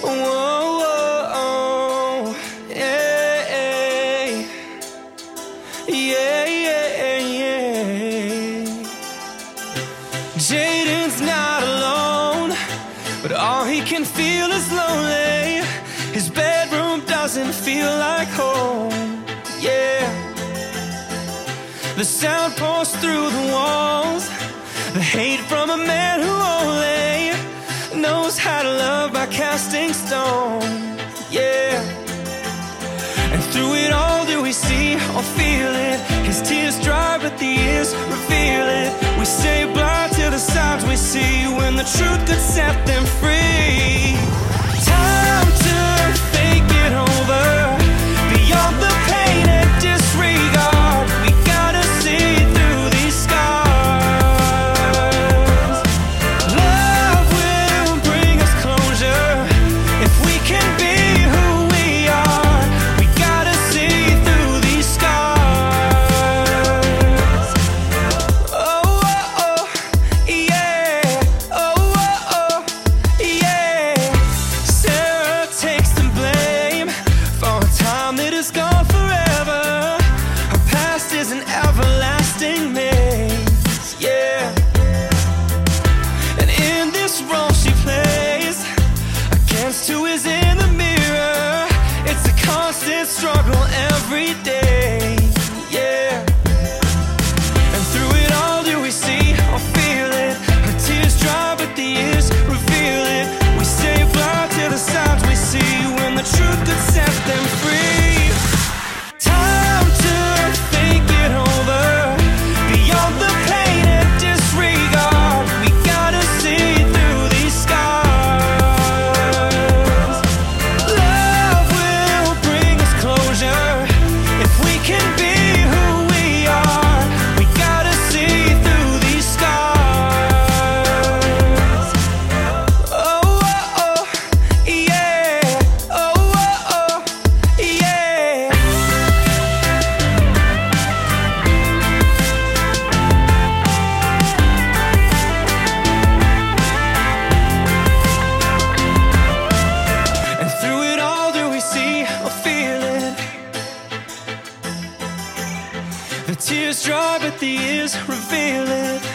Whoa, oh, yeah, yeah, yeah. Jaden's not alone, but all he can feel is lonely. His bedroom doesn't feel like home, yeah. The sound pours through the walls, the hate from a man who only knows how to love by casting stones. Yeah. And through it all, do we see or feel it? His tears dry, but the ears reveal it. We say just go. tears dry, but the ears reveal it.